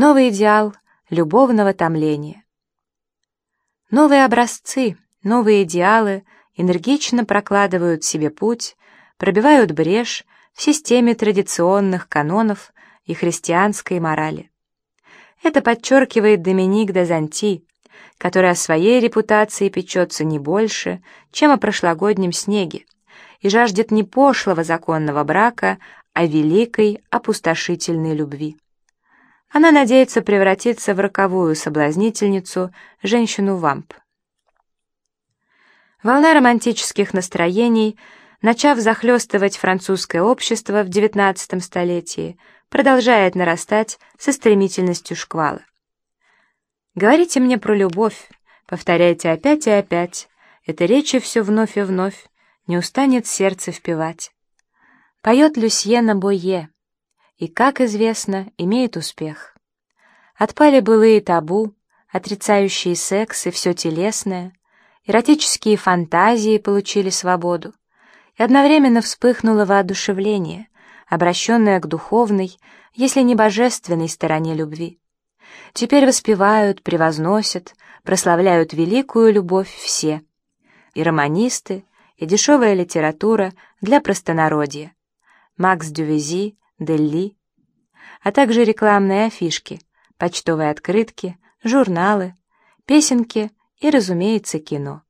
Новый идеал любовного томления. Новые образцы, новые идеалы энергично прокладывают себе путь, пробивают брешь в системе традиционных канонов и христианской морали. Это подчеркивает Доминик де Занти, который о своей репутации печется не больше, чем о прошлогоднем снеге, и жаждет не пошлого законного брака, а великой опустошительной любви. Она надеется превратиться в роковую соблазнительницу, женщину-вамп. Волна романтических настроений, начав захлестывать французское общество в XIX столетии, продолжает нарастать со стремительностью шквала. Говорите мне про любовь, повторяйте опять и опять, это речи все вновь и вновь, не устанет сердце впевать. Поет Люсьена Бойе, и, как известно, имеет успех. Отпали былые табу, отрицающие секс и все телесное, эротические фантазии получили свободу, и одновременно вспыхнуло воодушевление, обращенное к духовной, если не божественной стороне любви. Теперь воспевают, превозносят, прославляют великую любовь все. И романисты, и дешевая литература для простонародья. Макс Дювези, Делли, а также рекламные афишки, почтовые открытки, журналы, песенки и, разумеется, кино.